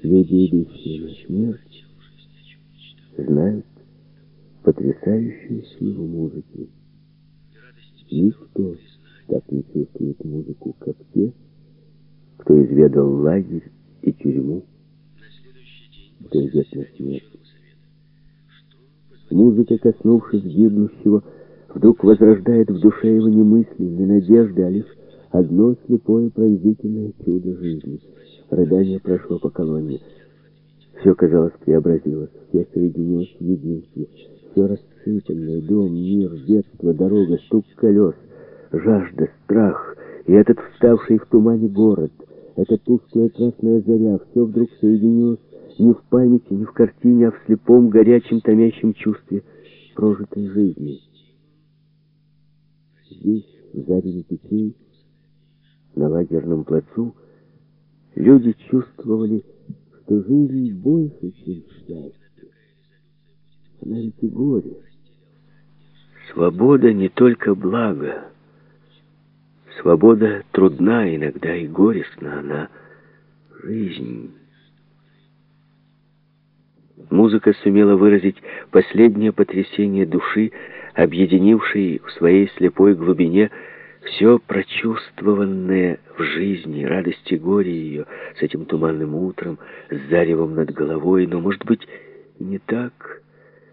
Люди, идущие на смерть, знают потрясающую силу музыки. Никто так не чувствует музыку, как те, кто изведал лагерь и тюрьму, на смерть. Музыка, коснувшись гибнущего, вдруг возрождает в душе его не мысли, не надежды, а лишь одно слепое пронзительное чудо жизни. Рыдание прошло по колонне. Все, казалось, преобразилось, все соединилось в единстве. Все рассыпанное, дом, мир, детство, дорога, стук колес, жажда, страх и этот вставший в тумане город, эта тусклая красная заря, все вдруг соединилось не в памяти, не в картине, а в слепом, горячем, томящем чувстве прожитой жизни. Здесь, в заре пути, на лагерном плацу, люди чувствовали, что жизнь больше, чем счастье. Она ведь и горе. Свобода не только благо. Свобода трудна иногда и горестна, она жизнь. Музыка сумела выразить последнее потрясение души, объединившей в своей слепой глубине все прочувствованное в жизни, радости горе ее, с этим туманным утром, с заревом над головой, но, может быть, не так.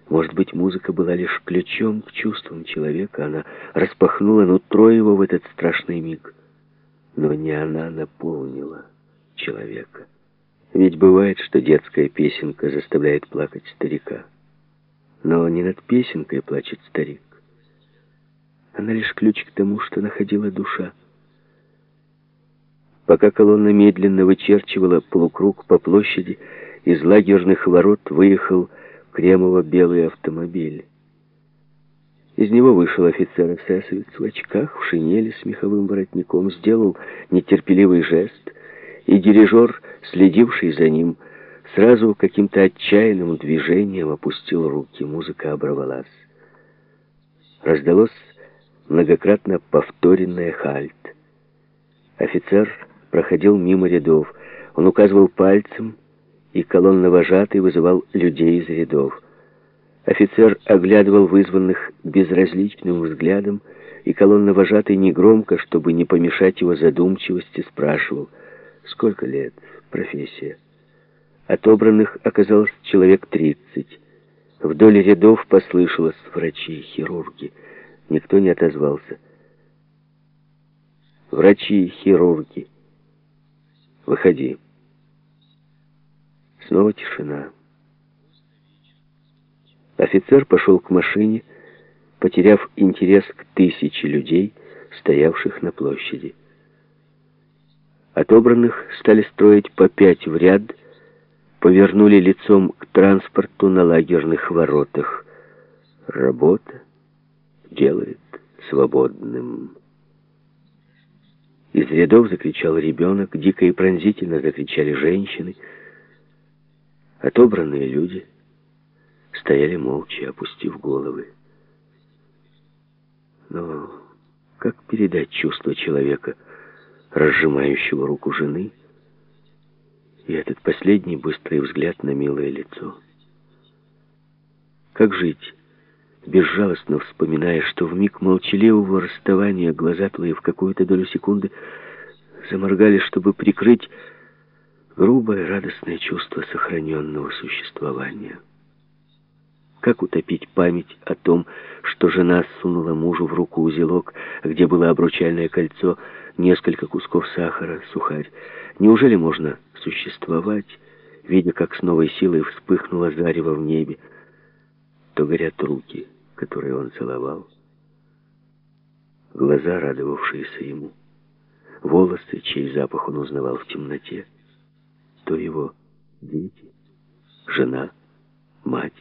Может быть, музыка была лишь ключом к чувствам человека, она распахнула нутро его в этот страшный миг. Но не она наполнила человека. Ведь бывает, что детская песенка заставляет плакать старика. Но не над песенкой плачет старик. Она лишь ключ к тому, что находила душа. Пока колонна медленно вычерчивала полукруг по площади, из лагерных ворот выехал кремово-белый автомобиль. Из него вышел офицер-эсэсовец в очках, в шинели с меховым воротником, сделал нетерпеливый жест, и дирижер, следивший за ним, сразу каким-то отчаянным движением опустил руки. Музыка оборвалась. Раздалось многократно повторенная хальт. Офицер проходил мимо рядов. Он указывал пальцем, и колонновожатый вызывал людей из рядов. Офицер оглядывал вызванных безразличным взглядом, и колонновожатый негромко, чтобы не помешать его задумчивости, спрашивал, сколько лет, профессия. Отобранных оказалось человек тридцать. Вдоль рядов послышалось врачи, хирурги. Никто не отозвался. Врачи, хирурги. Выходи. Снова тишина. Офицер пошел к машине, потеряв интерес к тысяче людей, стоявших на площади. Отобранных стали строить по пять в ряд, повернули лицом к транспорту на лагерных воротах. Работа делает свободным. Из рядов закричал ребенок, дико и пронзительно закричали женщины. Отобранные люди стояли молча, опустив головы. Но как передать чувство человека, разжимающего руку жены, и этот последний быстрый взгляд на милое лицо? Как жить? Безжалостно вспоминая, что в миг молчаливого расставания глаза твои в какую-то долю секунды заморгали, чтобы прикрыть грубое радостное чувство сохраненного существования. Как утопить память о том, что жена сунула мужу в руку узелок, где было обручальное кольцо, несколько кусков сахара, сухарь? Неужели можно существовать, видя, как с новой силой вспыхнуло зарево в небе, то горят руки, которые он целовал, глаза, радовавшиеся ему, волосы, чей запах он узнавал в темноте, то его дети, жена, мать.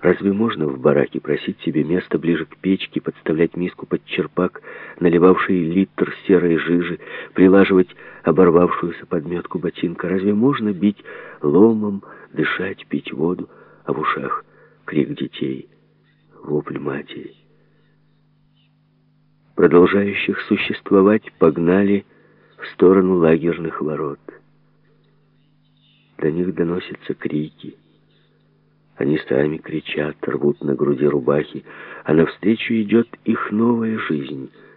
Разве можно в бараке просить себе место ближе к печке, подставлять миску под черпак, наливавший литр серой жижи, прилаживать оборвавшуюся подметку ботинка? Разве можно бить ломом, дышать, пить воду, а в ушах крик детей, вопль матери. Продолжающих существовать погнали в сторону лагерных ворот. До них доносятся крики. Они сами кричат, рвут на груди рубахи, а навстречу идет их новая жизнь —